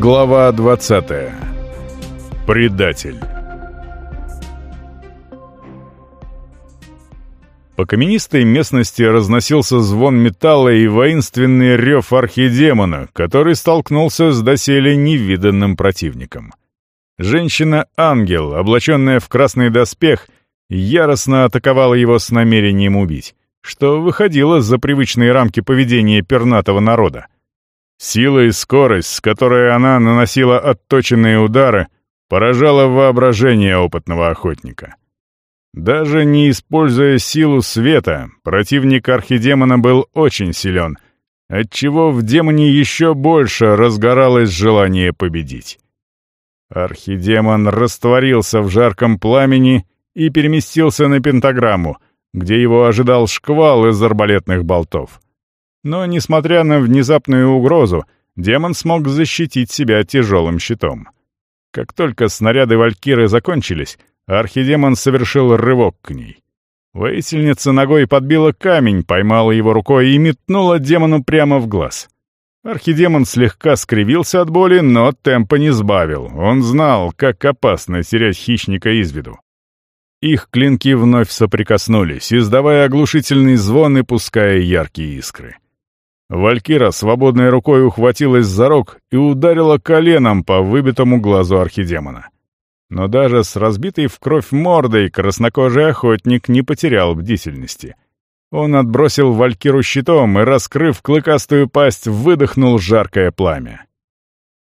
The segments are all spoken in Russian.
Глава 20. Предатель. По каменистой местности разносился звон металла и воинственный рев архидемона, который столкнулся с доселе невиданным противником. Женщина-ангел, облаченная в красный доспех, яростно атаковала его с намерением убить, что выходило за привычные рамки поведения пернатого народа. Сила и скорость, с которой она наносила отточенные удары, поражала воображение опытного охотника. Даже не используя силу света, противник архидемона был очень силен, отчего в демоне еще больше разгоралось желание победить. Архидемон растворился в жарком пламени и переместился на пентаграмму, где его ожидал шквал из арбалетных болтов. Но, несмотря на внезапную угрозу, демон смог защитить себя тяжелым щитом. Как только снаряды Валькиры закончились, архидемон совершил рывок к ней. Воительница ногой подбила камень, поймала его рукой и метнула демону прямо в глаз. Архидемон слегка скривился от боли, но темпа не сбавил. Он знал, как опасно терять хищника из виду. Их клинки вновь соприкоснулись, издавая оглушительный звон и пуская яркие искры. Валькира свободной рукой ухватилась за рог и ударила коленом по выбитому глазу архидемона. Но даже с разбитой в кровь мордой краснокожий охотник не потерял бдительности. Он отбросил Валькиру щитом и, раскрыв клыкастую пасть, выдохнул жаркое пламя.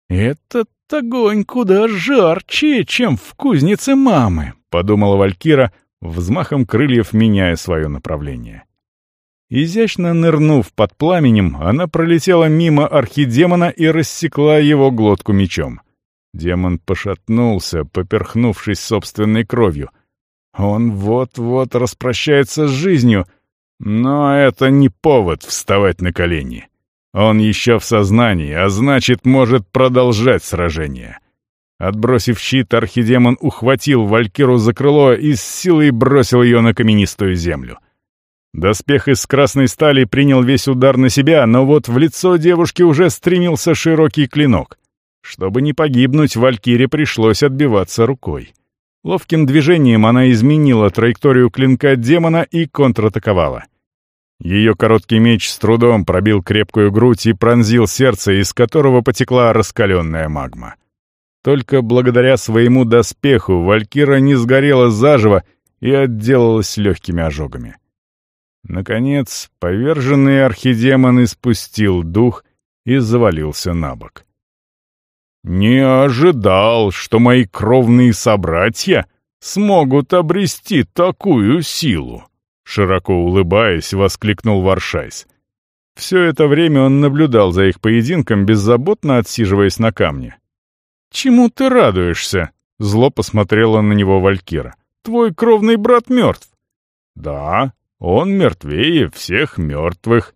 «Этот огонь куда жарче, чем в кузнице мамы», — подумала Валькира, взмахом крыльев меняя свое направление. Изящно нырнув под пламенем, она пролетела мимо архидемона и рассекла его глотку мечом. Демон пошатнулся, поперхнувшись собственной кровью. Он вот-вот распрощается с жизнью, но это не повод вставать на колени. Он еще в сознании, а значит, может продолжать сражение. Отбросив щит, архидемон ухватил Валькиру за крыло и с силой бросил ее на каменистую землю. Доспех из красной стали принял весь удар на себя, но вот в лицо девушки уже стремился широкий клинок. Чтобы не погибнуть, Валькире пришлось отбиваться рукой. Ловким движением она изменила траекторию клинка демона и контратаковала. Ее короткий меч с трудом пробил крепкую грудь и пронзил сердце, из которого потекла раскаленная магма. Только благодаря своему доспеху Валькира не сгорела заживо и отделалась легкими ожогами. Наконец, поверженный архидемон испустил дух и завалился на бок. «Не ожидал, что мои кровные собратья смогут обрести такую силу!» Широко улыбаясь, воскликнул Варшайс. Все это время он наблюдал за их поединком, беззаботно отсиживаясь на камне. «Чему ты радуешься?» — зло посмотрела на него Валькира. «Твой кровный брат мертв». «Да, он мертвее всех мертвых.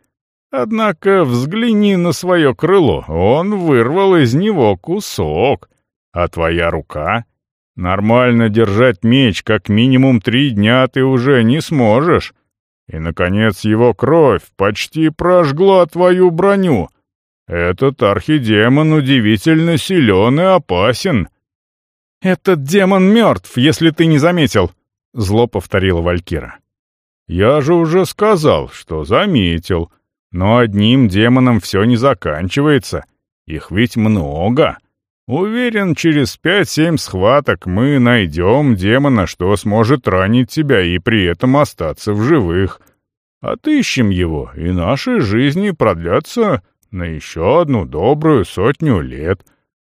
Однако взгляни на свое крыло, он вырвал из него кусок. А твоя рука? Нормально держать меч как минимум три дня ты уже не сможешь. И, наконец, его кровь почти прожгла твою броню. Этот архидемон удивительно силен и опасен. «Этот демон мертв, если ты не заметил», — зло повторила Валькира. «Я же уже сказал, что заметил. Но одним демоном все не заканчивается. Их ведь много. Уверен, через пять-семь схваток мы найдем демона, что сможет ранить тебя и при этом остаться в живых. Отыщем его, и наши жизни продлятся на еще одну добрую сотню лет.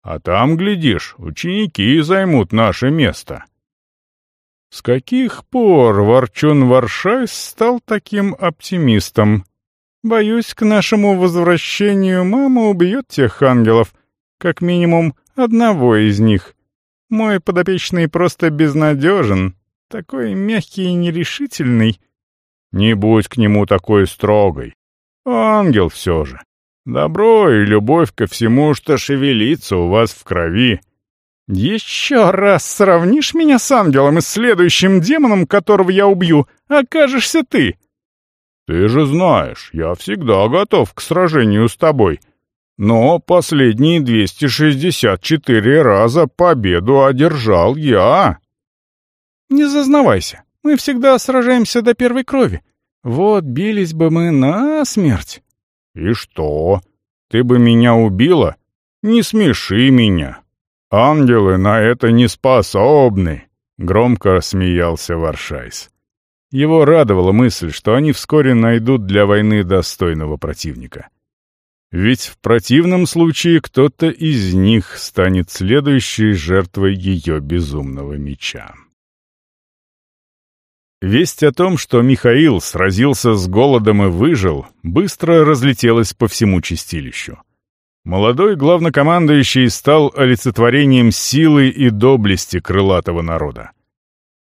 А там, глядишь, ученики займут наше место». С каких пор Ворчун Варшайс стал таким оптимистом? Боюсь, к нашему возвращению мама убьет тех ангелов, как минимум одного из них. Мой подопечный просто безнадежен, такой мягкий и нерешительный. Не будь к нему такой строгой. Ангел все же. Добро и любовь ко всему, что шевелится у вас в крови. «Еще раз сравнишь меня с ангелом и следующим демоном, которого я убью, окажешься ты!» «Ты же знаешь, я всегда готов к сражению с тобой. Но последние 264 раза победу одержал я. Не зазнавайся, мы всегда сражаемся до первой крови. Вот бились бы мы на смерть. И что? Ты бы меня убила? Не смеши меня. Ангелы на это не способны. Громко рассмеялся Варшайс. Его радовала мысль, что они вскоре найдут для войны достойного противника. Ведь в противном случае кто-то из них станет следующей жертвой ее безумного меча. Весть о том, что Михаил сразился с голодом и выжил, быстро разлетелась по всему чистилищу. Молодой главнокомандующий стал олицетворением силы и доблести крылатого народа.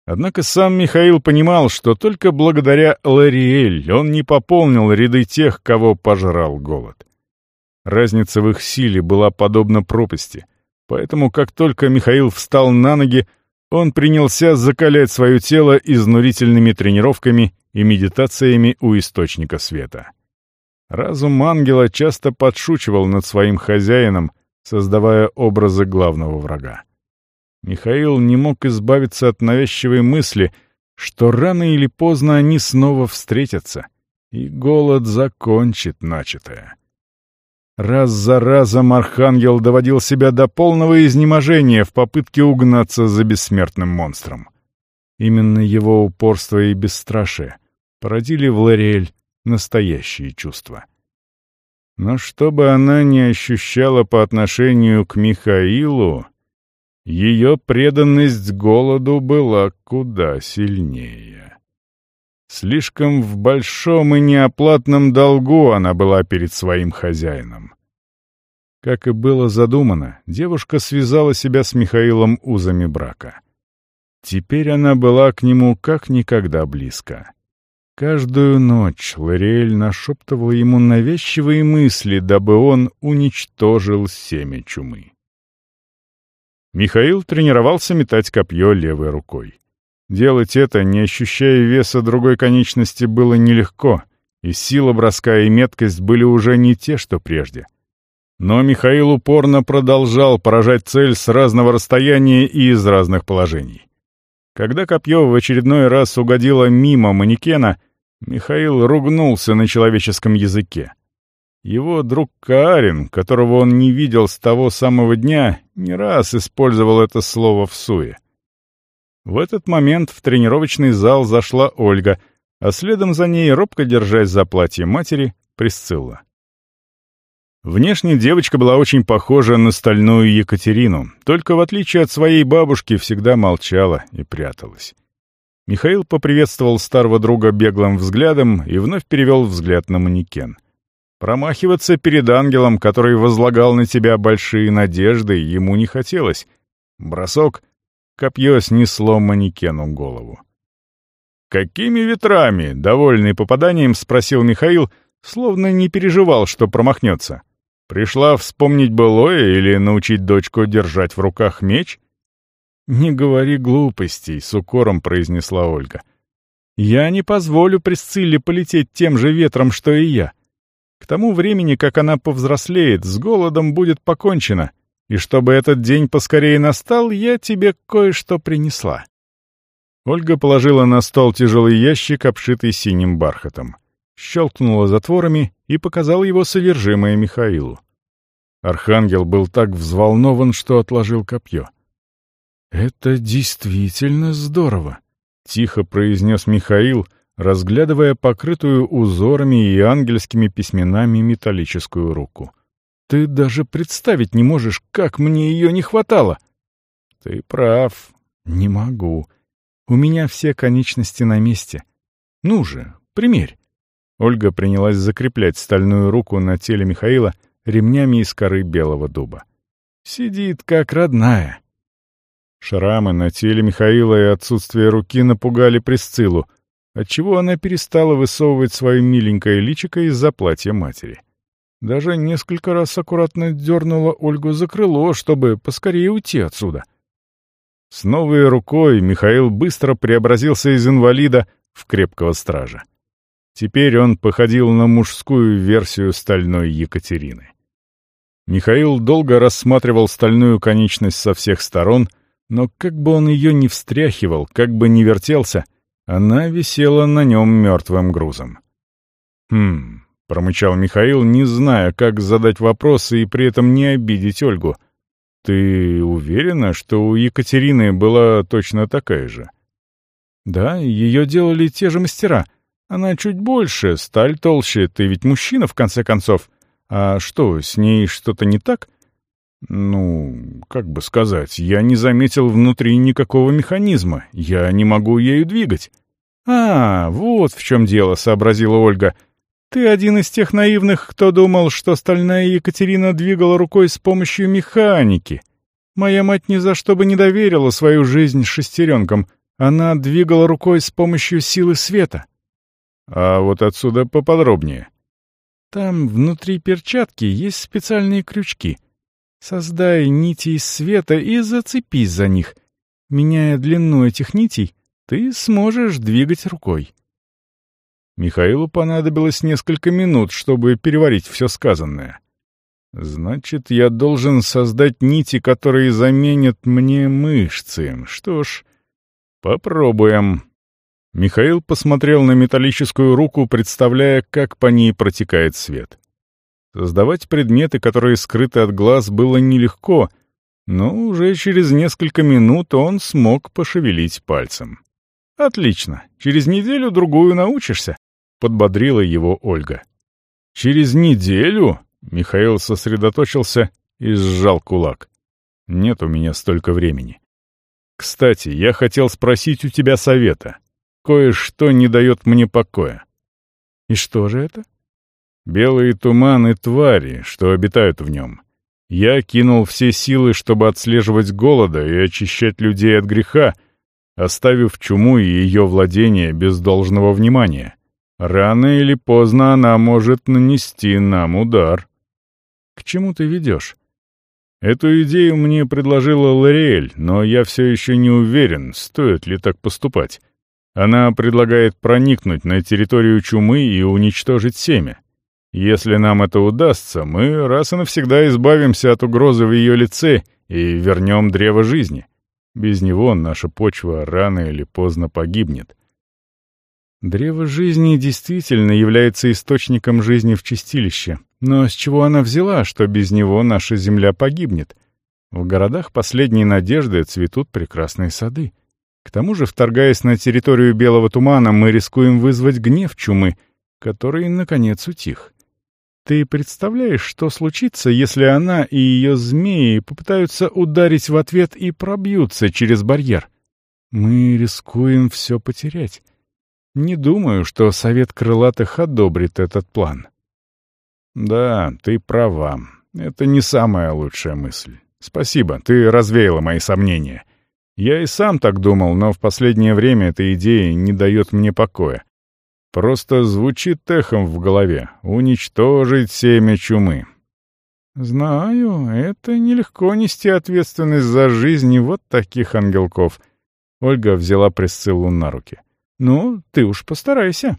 Однако сам Михаил понимал, что только благодаря Лариэль он не пополнил ряды тех, кого пожрал голод. Разница в их силе была подобна пропасти, поэтому как только Михаил встал на ноги, он принялся закалять свое тело изнурительными тренировками и медитациями у источника света. Разум ангела часто подшучивал над своим хозяином, создавая образы главного врага. Михаил не мог избавиться от навязчивой мысли, что рано или поздно они снова встретятся, и голод закончит начатое. Раз за разом Архангел доводил себя до полного изнеможения в попытке угнаться за бессмертным монстром. Именно его упорство и бесстрашие породили в Лориэль настоящие чувства. Но чтобы она не ощущала по отношению к Михаилу, ее преданность голоду была куда сильнее. Слишком в большом и неоплатном долгу она была перед своим хозяином. Как и было задумано, девушка связала себя с Михаилом узами брака. Теперь она была к нему как никогда близко. Каждую ночь Лориэль нашептывала ему навязчивые мысли, дабы он уничтожил семя чумы. Михаил тренировался метать копье левой рукой. Делать это, не ощущая веса другой конечности, было нелегко, и сила броска и меткость были уже не те, что прежде. Но Михаил упорно продолжал поражать цель с разного расстояния и из разных положений. Когда копье в очередной раз угодило мимо манекена, Михаил ругнулся на человеческом языке. Его друг Каарин, которого он не видел с того самого дня, не раз использовал это слово в суе. В этот момент в тренировочный зал зашла Ольга, а следом за ней, робко держась за платье матери, Присцилла. Внешне девочка была очень похожа на стальную Екатерину, только в отличие от своей бабушки всегда молчала и пряталась. Михаил поприветствовал старого друга беглым взглядом и вновь перевел взгляд на манекен. Промахиваться перед ангелом, который возлагал на тебя большие надежды, ему не хотелось. Бросок — Копье снесло манекену голову. «Какими ветрами?» — довольный попаданием спросил Михаил, словно не переживал, что промахнется. «Пришла вспомнить былое или научить дочку держать в руках меч?» «Не говори глупостей», — с укором произнесла Ольга. «Я не позволю Присцилле полететь тем же ветром, что и я. К тому времени, как она повзрослеет, с голодом будет покончено, и чтобы этот день поскорее настал, я тебе кое-что принесла». Ольга положила на стол тяжелый ящик, обшитый синим бархатом, щелкнула затворами и показала его содержимое Михаилу. Архангел был так взволнован, что отложил копье. «Это действительно здорово», — тихо произнес Михаил, разглядывая покрытую узорами и ангельскими письменами металлическую руку. Ты даже представить не можешь, как мне ее не хватало. Ты прав. Не могу. У меня все конечности на месте. Ну же, примерь. Ольга принялась закреплять стальную руку на теле Михаила ремнями из коры белого дуба. Сидит как родная. Шрамы на теле Михаила и отсутствие руки напугали Присциллу, отчего она перестала высовывать свое миленькое личико из-за платья матери. — даже несколько раз аккуратно дернула Ольгу за крыло, чтобы поскорее уйти отсюда. С новой рукой Михаил быстро преобразился из инвалида в крепкого стража. Теперь он походил на мужскую версию стальной Екатерины. Михаил долго рассматривал стальную конечность со всех сторон, но как бы он ее ни встряхивал, как бы ни вертелся, она висела на нем мертвым грузом. «Хм...» — промычал Михаил, не зная, как задать вопросы и при этом не обидеть Ольгу. «Ты уверена, что у Екатерины была точно такая же?» «Да, ее делали те же мастера. Она чуть больше, сталь толще, ты ведь мужчина, в конце концов. А что, с ней что-то не так?» «Ну, как бы сказать, я не заметил внутри никакого механизма. Я не могу ею двигать». «А, вот в чем дело», — сообразила Ольга. «Ты один из тех наивных, кто думал, что стальная Екатерина двигала рукой с помощью механики. Моя мать ни за что бы не доверила свою жизнь шестеренкам. Она двигала рукой с помощью силы света». «А вот отсюда поподробнее». «Там внутри перчатки есть специальные крючки». Создай нити из света и зацепись за них. Меняя длину этих нитей, ты сможешь двигать рукой. Михаилу понадобилось несколько минут, чтобы переварить все сказанное. Значит, я должен создать нити, которые заменят мне мышцы. Что ж, попробуем. Михаил посмотрел на металлическую руку, представляя, как по ней протекает свет. Создавать предметы, которые скрыты от глаз, было нелегко, но уже через несколько минут он смог пошевелить пальцем. «Отлично, через неделю-другую научишься», — подбодрила его Ольга. «Через неделю?» — Михаил сосредоточился и сжал кулак. «Нет у меня столько времени. Кстати, я хотел спросить у тебя совета. Кое-что не дает мне покоя». «И что же это?» Белые туманы — твари, что обитают в нем. Я кинул все силы, чтобы отслеживать голода и очищать людей от греха, оставив чуму и ее владение без должного внимания. Рано или поздно она может нанести нам удар. К чему ты ведешь? Эту идею мне предложила Лориэль, но я все еще не уверен, стоит ли так поступать. Она предлагает проникнуть на территорию чумы и уничтожить семя. Если нам это удастся, мы раз и навсегда избавимся от угрозы в ее лице и вернем древо жизни. Без него наша почва рано или поздно погибнет. Древо жизни действительно является источником жизни в чистилище. Но с чего она взяла, что без него наша земля погибнет? В городах последней надежды цветут прекрасные сады. К тому же, вторгаясь на территорию Белого Тумана, мы рискуем вызвать гнев чумы, который, наконец, утих. Ты представляешь, что случится, если она и ее змеи попытаются ударить в ответ и пробьются через барьер? Мы рискуем все потерять. Не думаю, что Совет Крылатых одобрит этот план. Да, ты права. Это не самая лучшая мысль. Спасибо, ты развеяла мои сомнения. Я и сам так думал, но в последнее время эта идея не дает мне покоя. Просто звучит эхом в голове. Уничтожить семя чумы. Знаю, это нелегко нести ответственность за жизни вот таких ангелков. Ольга взяла Присциллу на руки. Ну, ты уж постарайся.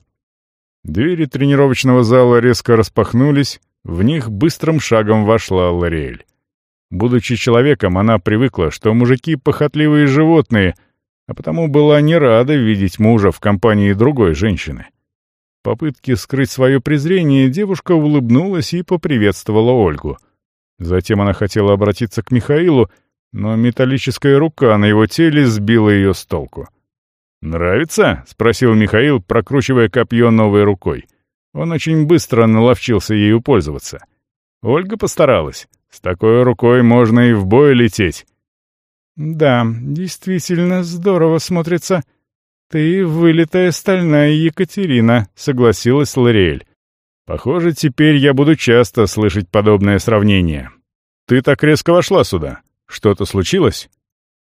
Двери тренировочного зала резко распахнулись, в них быстрым шагом вошла Лориэль. Будучи человеком, она привыкла, что мужики — похотливые животные, а потому была не рада видеть мужа в компании другой женщины попытке скрыть свое презрение девушка улыбнулась и поприветствовала Ольгу. Затем она хотела обратиться к Михаилу, но металлическая рука на его теле сбила ее с толку. «Нравится?» — спросил Михаил, прокручивая копье новой рукой. Он очень быстро наловчился ею пользоваться. Ольга постаралась. С такой рукой можно и в бой лететь. «Да, действительно здорово смотрится», «Ты вылитая стальная Екатерина», — согласилась Лориэль. «Похоже, теперь я буду часто слышать подобное сравнение. Ты так резко вошла сюда. Что-то случилось?»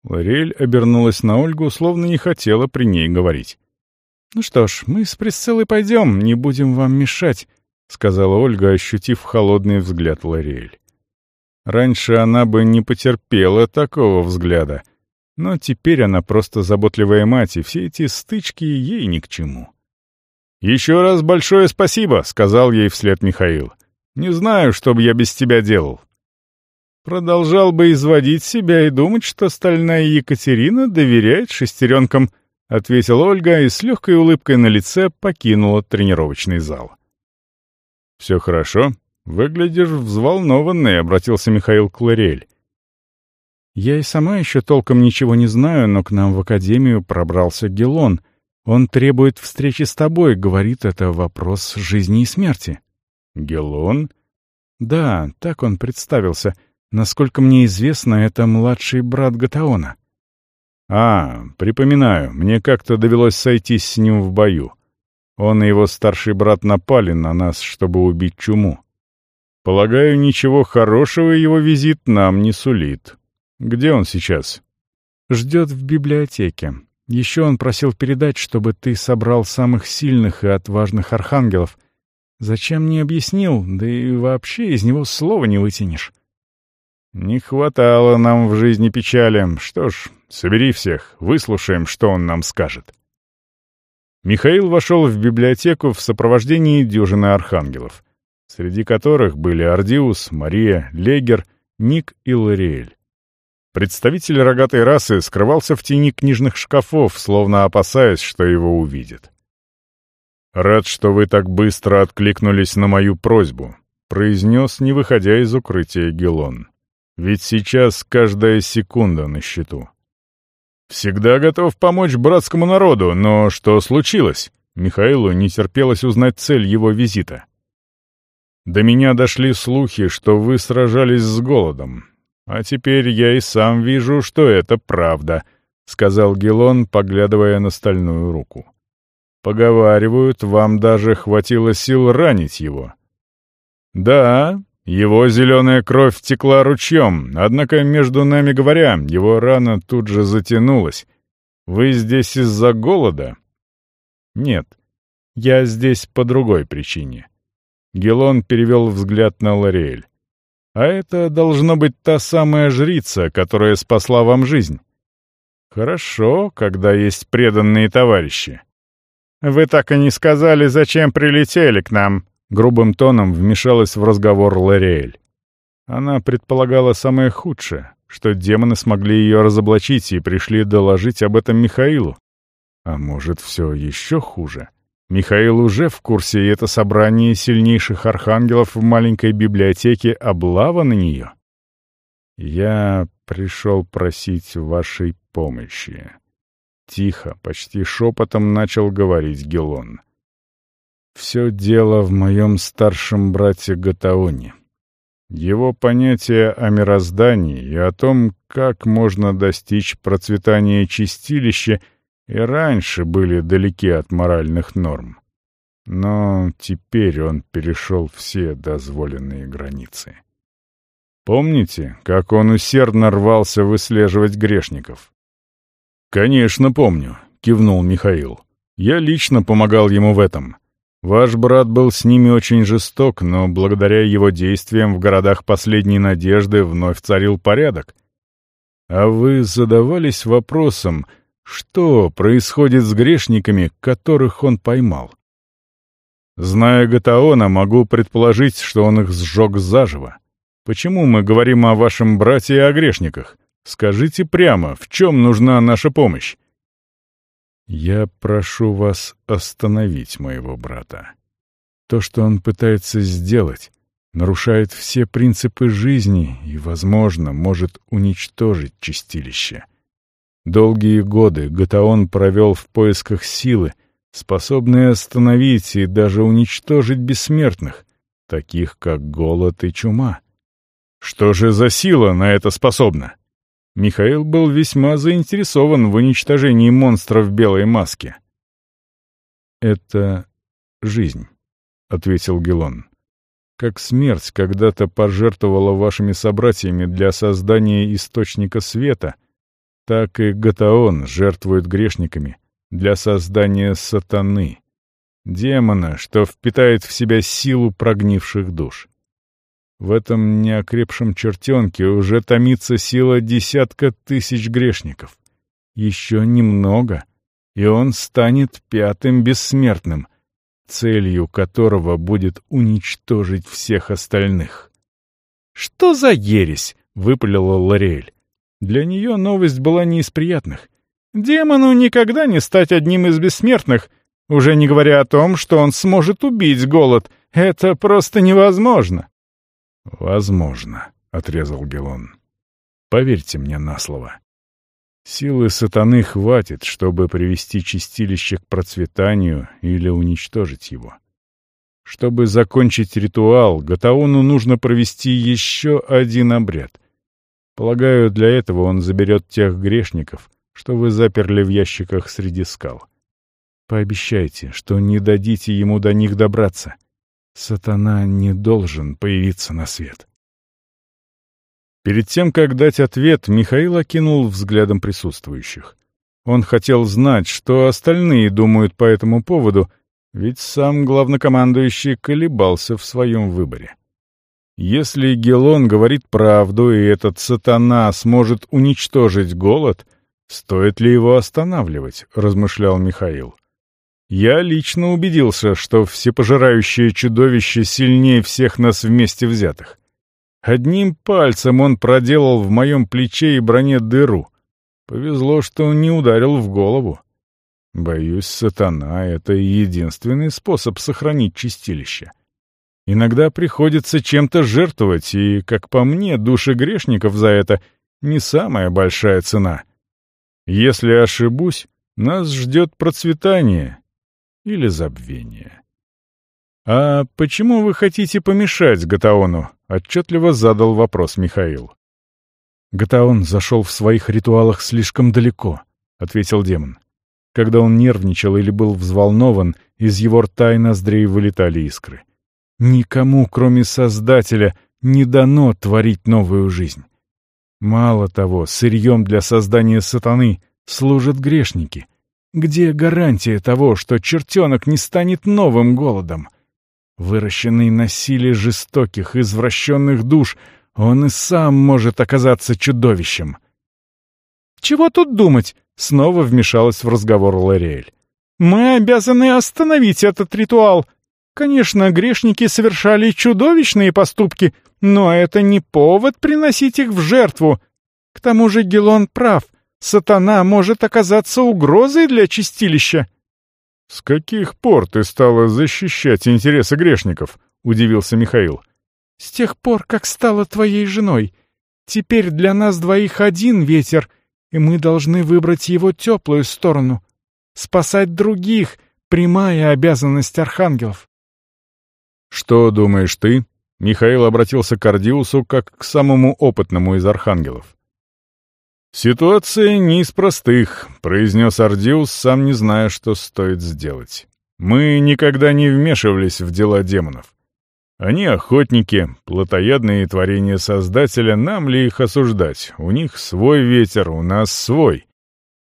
Лориэль обернулась на Ольгу, словно не хотела при ней говорить. «Ну что ж, мы с Присциллой пойдем, не будем вам мешать», — сказала Ольга, ощутив холодный взгляд Лориэль. Раньше она бы не потерпела такого взгляда — но теперь она просто заботливая мать, и все эти стычки ей ни к чему. «Еще раз большое спасибо», — сказал ей вслед Михаил. «Не знаю, что бы я без тебя делал. продолжал бы изводить себя и думать, что стальная Екатерина доверяет шестеренкам, — ответила Ольга и с легкой улыбкой на лице покинула тренировочный зал. «Все хорошо. Выглядишь взволнованный», — обратился Михаил Кларель. «Я и сама еще толком ничего не знаю, но к нам в академию пробрался Гелон. Он требует встречи с тобой, говорит, это вопрос жизни и смерти». «Гелон?» «Да, так он представился. Насколько мне известно, это младший брат Гатаона». «А, припоминаю, мне как-то довелось сойтись с ним в бою. Он и его старший брат напали на нас, чтобы убить чуму. Полагаю, ничего хорошего его визит нам не сулит. Где он сейчас?» «Ждет в библиотеке. Еще он просил передать, чтобы ты собрал самых сильных и отважных архангелов. Зачем не объяснил, да и вообще из него слова не вытянешь». «Не хватало нам в жизни печали. Что ж, собери всех, выслушаем, что он нам скажет». Михаил вошел в библиотеку в сопровождении дюжины архангелов, среди которых были Ардиус, Мария, Легер, Ник и Лориэль. Представитель рогатой расы скрывался в тени книжных шкафов, словно опасаясь, что его увидят. «Рад, что вы так быстро откликнулись на мою просьбу», — произнес, не выходя из укрытия Гелон. Ведь сейчас каждая секунда на счету. Всегда готов помочь братскому народу, но что случилось? Михаилу не терпелось узнать цель его визита. До меня дошли слухи, что вы сражались с голодом. А теперь я и сам вижу, что это правда, — сказал Гелон, поглядывая на стальную руку. Поговаривают, вам даже хватило сил ранить его. Да, его зеленая кровь текла ручьем, однако, между нами говоря, его рана тут же затянулась. Вы здесь из-за голода? Нет, я здесь по другой причине. Гелон перевел взгляд на Лориэль. А это должно быть та самая жрица, которая спасла вам жизнь. Хорошо, когда есть преданные товарищи. Вы так и не сказали, зачем прилетели к нам, Грубым тоном вмешалась в разговор Лориэль. Она предполагала самое худшее, что демоны смогли ее разоблачить и пришли доложить об этом Михаилу. А может, все еще хуже? Михаил уже в курсе, и это собрание сильнейших архангелов в маленькой библиотеке облава на нее? Я пришел просить вашей помощи. Тихо, почти шепотом начал говорить Гелон. Все дело в моем старшем брате Гатаоне. Его понятия о мироздании и о том, как можно достичь процветания чистилища, и раньше были далеки от моральных норм. Но теперь он перешел все дозволенные границы. Помните, как он усердно рвался выслеживать грешников? «Конечно, помню», — кивнул Михаил. «Я лично помогал ему в этом». Ваш брат был с ними очень жесток, но благодаря его действиям в городах последней надежды вновь царил порядок. А вы задавались вопросом, что происходит с грешниками, которых он поймал? Зная Гатаона, могу предположить, что он их сжег заживо. Почему мы говорим о вашем брате и о грешниках? Скажите прямо, в чем нужна наша помощь? Я прошу вас остановить моего брата. То, что он пытается сделать, нарушает все принципы жизни и, возможно, может уничтожить чистилище. Долгие годы Гатаон провел в поисках силы, способной остановить и даже уничтожить бессмертных, таких как голод и чума. Что же за сила на это способна? Михаил был весьма заинтересован в уничтожении монстра в белой маске. «Это жизнь», — ответил Гелон. «Как смерть когда-то пожертвовала вашими собратьями для создания источника света, так и Гатаон жертвует грешниками для создания сатаны, демона, что впитает в себя силу прогнивших душ. В этом неокрепшем чертенке уже томится сила десятка тысяч грешников. Еще немного, и он станет пятым бессмертным, целью которого будет уничтожить всех остальных. «Что за ересь?» выпалила Лориэль. Для нее новость была не из приятных. Демону никогда не стать одним из бессмертных, уже не говоря о том, что он сможет убить голод. Это просто невозможно. «Возможно», — отрезал Гелон. «Поверьте мне на слово. Силы сатаны хватит, чтобы привести чистилище к процветанию или уничтожить его. Чтобы закончить ритуал, Гатаону нужно провести еще один обряд. Полагаю, для этого он заберет тех грешников, что вы заперли в ящиках среди скал. Пообещайте, что не дадите ему до них добраться. Сатана не должен появиться на свет. Перед тем, как дать ответ, Михаил окинул взглядом присутствующих. Он хотел знать, что остальные думают по этому поводу, ведь сам главнокомандующий колебался в своем выборе. Если Гелон говорит правду, и этот сатана сможет уничтожить голод, стоит ли его останавливать, размышлял Михаил. Я лично убедился, что всепожирающее чудовище сильнее всех нас вместе взятых. Одним пальцем он проделал в моем плече и броне дыру. Повезло, что он не ударил в голову. Боюсь, сатана — это единственный способ сохранить чистилище. Иногда приходится чем-то жертвовать, и, как по мне, души грешников за это не самая большая цена. Если ошибусь, нас ждет процветание или забвение. «А почему вы хотите помешать Гатаону?» — отчетливо задал вопрос Михаил. «Гатаон зашел в своих ритуалах слишком далеко», — ответил демон. Когда он нервничал или был взволнован, из его рта и ноздрей вылетали искры. Никому, кроме Создателя, не дано творить новую жизнь. Мало того, сырьем для создания сатаны служат грешники. Где гарантия того, что чертенок не станет новым голодом? Выращенный на силе жестоких, извращенных душ, он и сам может оказаться чудовищем. «Чего тут думать?» — снова вмешалась в разговор Лориэль. «Мы обязаны остановить этот ритуал. Конечно, грешники совершали чудовищные поступки, но это не повод приносить их в жертву. К тому же Гелон прав. Сатана может оказаться угрозой для чистилища». «С каких пор ты стала защищать интересы грешников?» — удивился Михаил. «С тех пор, как стала твоей женой. Теперь для нас двоих один ветер, и мы должны выбрать его теплую сторону. Спасать других — прямая обязанность архангелов». «Что думаешь ты?» — Михаил обратился к Ардиусу как к самому опытному из архангелов. «Ситуация не из простых», — произнес Ардиус, сам не зная, что стоит сделать. «Мы никогда не вмешивались в дела демонов. Они охотники, плотоядные творения Создателя, нам ли их осуждать? У них свой ветер, у нас свой.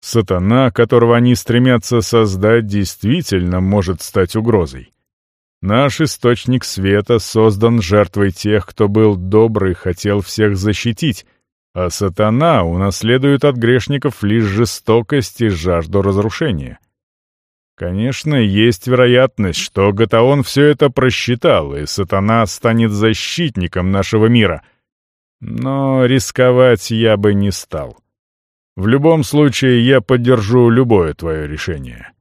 Сатана, которого они стремятся создать, действительно может стать угрозой. Наш источник света создан жертвой тех, кто был добрый, хотел всех защитить, а сатана унаследует от грешников лишь жестокость и жажду разрушения. Конечно, есть вероятность, что Гатаон все это просчитал, и сатана станет защитником нашего мира. Но рисковать я бы не стал. В любом случае, я поддержу любое твое решение.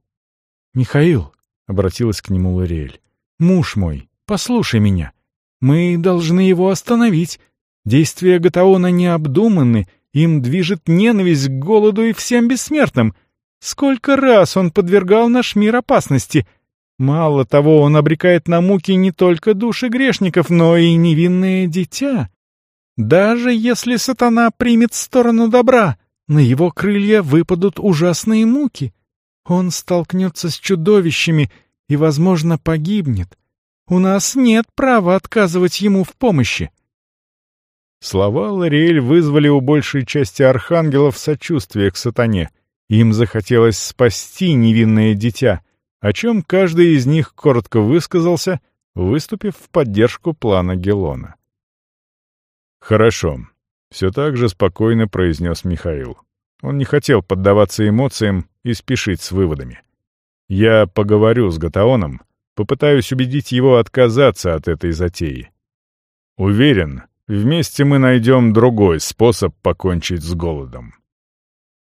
«Михаил», — обратилась к нему Лориэль, — «муж мой, послушай меня. Мы должны его остановить. Действия Гатаона необдуманны, им движет ненависть к голоду и всем бессмертным. Сколько раз он подвергал наш мир опасности. Мало того, он обрекает на муки не только души грешников, но и невинное дитя. Даже если сатана примет сторону добра, на его крылья выпадут ужасные муки. Он столкнется с чудовищами и, возможно, погибнет. У нас нет права отказывать ему в помощи. Слова Лориэль вызвали у большей части архангелов сочувствие к сатане. Им захотелось спасти невинное дитя, о чем каждый из них коротко высказался, выступив в поддержку плана Гелона. «Хорошо», — все так же спокойно произнес Михаил. Он не хотел поддаваться эмоциям и спешить с выводами. «Я поговорю с Гатаоном, попытаюсь убедить его отказаться от этой затеи. Уверен, Вместе мы найдем другой способ покончить с голодом».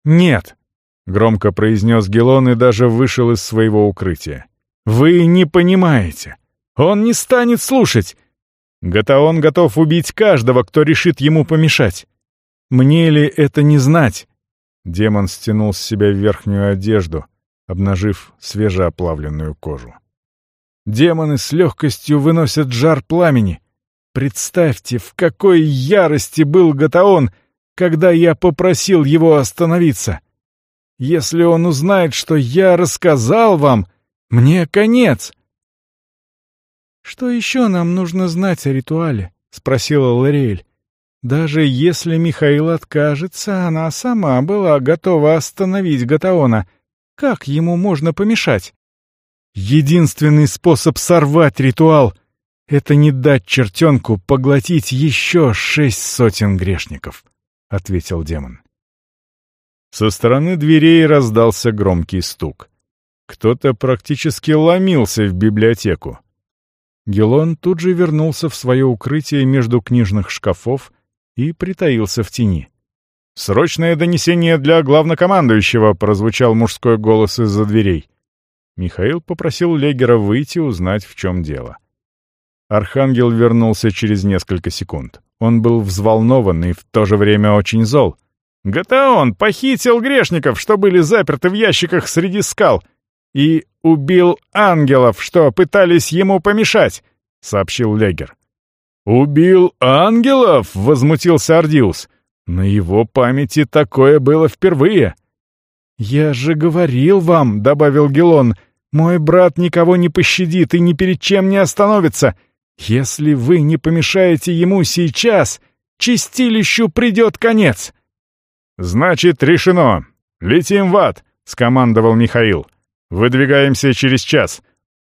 «Нет!» — громко произнес Гелон и даже вышел из своего укрытия. «Вы не понимаете. Он не станет слушать. Гатаон готов убить каждого, кто решит ему помешать. Мне ли это не знать?» Демон стянул с себя верхнюю одежду, обнажив свежеоплавленную кожу. Демоны с легкостью выносят жар пламени. Представьте, в какой ярости был Гатаон, когда я попросил его остановиться. Если он узнает, что я рассказал вам, мне конец. «Что еще нам нужно знать о ритуале?» — спросила Лориэль. Даже если Михаил откажется, она сама была готова остановить Гатаона. Как ему можно помешать? Единственный способ сорвать ритуал — это не дать чертенку поглотить еще шесть сотен грешников, — ответил демон. Со стороны дверей раздался громкий стук. Кто-то практически ломился в библиотеку. Гелон тут же вернулся в свое укрытие между книжных шкафов и притаился в тени. «Срочное донесение для главнокомандующего!» — прозвучал мужской голос из-за дверей. Михаил попросил Легера выйти узнать, в чем дело. Архангел вернулся через несколько секунд. Он был взволнован и в то же время очень зол. «Гатаон похитил грешников, что были заперты в ящиках среди скал, и убил ангелов, что пытались ему помешать», — сообщил Легер. «Убил ангелов?» — возмутился Ардиус. «На его памяти такое было впервые». «Я же говорил вам», — добавил Гелон, — мой брат никого не пощадит и ни перед чем не остановится. Если вы не помешаете ему сейчас, чистилищу придет конец». «Значит, решено. Летим в ад», — скомандовал Михаил. «Выдвигаемся через час.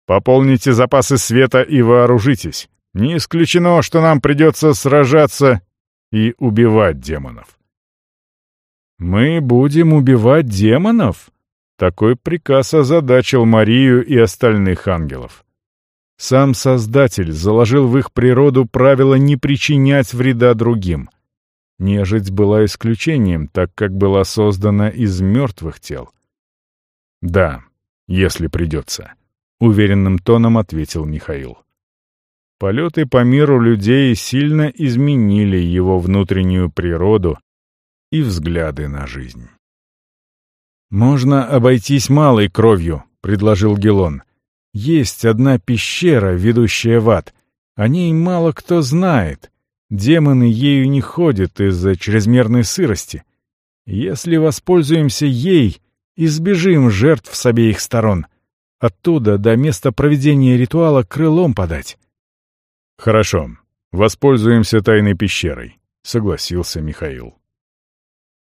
Пополните запасы света и вооружитесь. Не исключено, что нам придется сражаться и убивать демонов». «Мы будем убивать демонов?» Такой приказ озадачил Марию и остальных ангелов. Сам Создатель заложил в их природу правило не причинять вреда другим. Нежить была исключением, так как была создана из мертвых тел. «Да, если придется», — уверенным тоном ответил Михаил. Полеты по миру людей сильно изменили его внутреннюю природу и взгляды на жизнь. «Можно обойтись малой кровью», — предложил Гелон. «Есть одна пещера, ведущая в ад. О ней мало кто знает. Демоны ею не ходят из-за чрезмерной сырости. Если воспользуемся ей, избежим жертв с обеих сторон. Оттуда до места проведения ритуала крылом подать». «Хорошо, воспользуемся тайной пещерой», — согласился Михаил.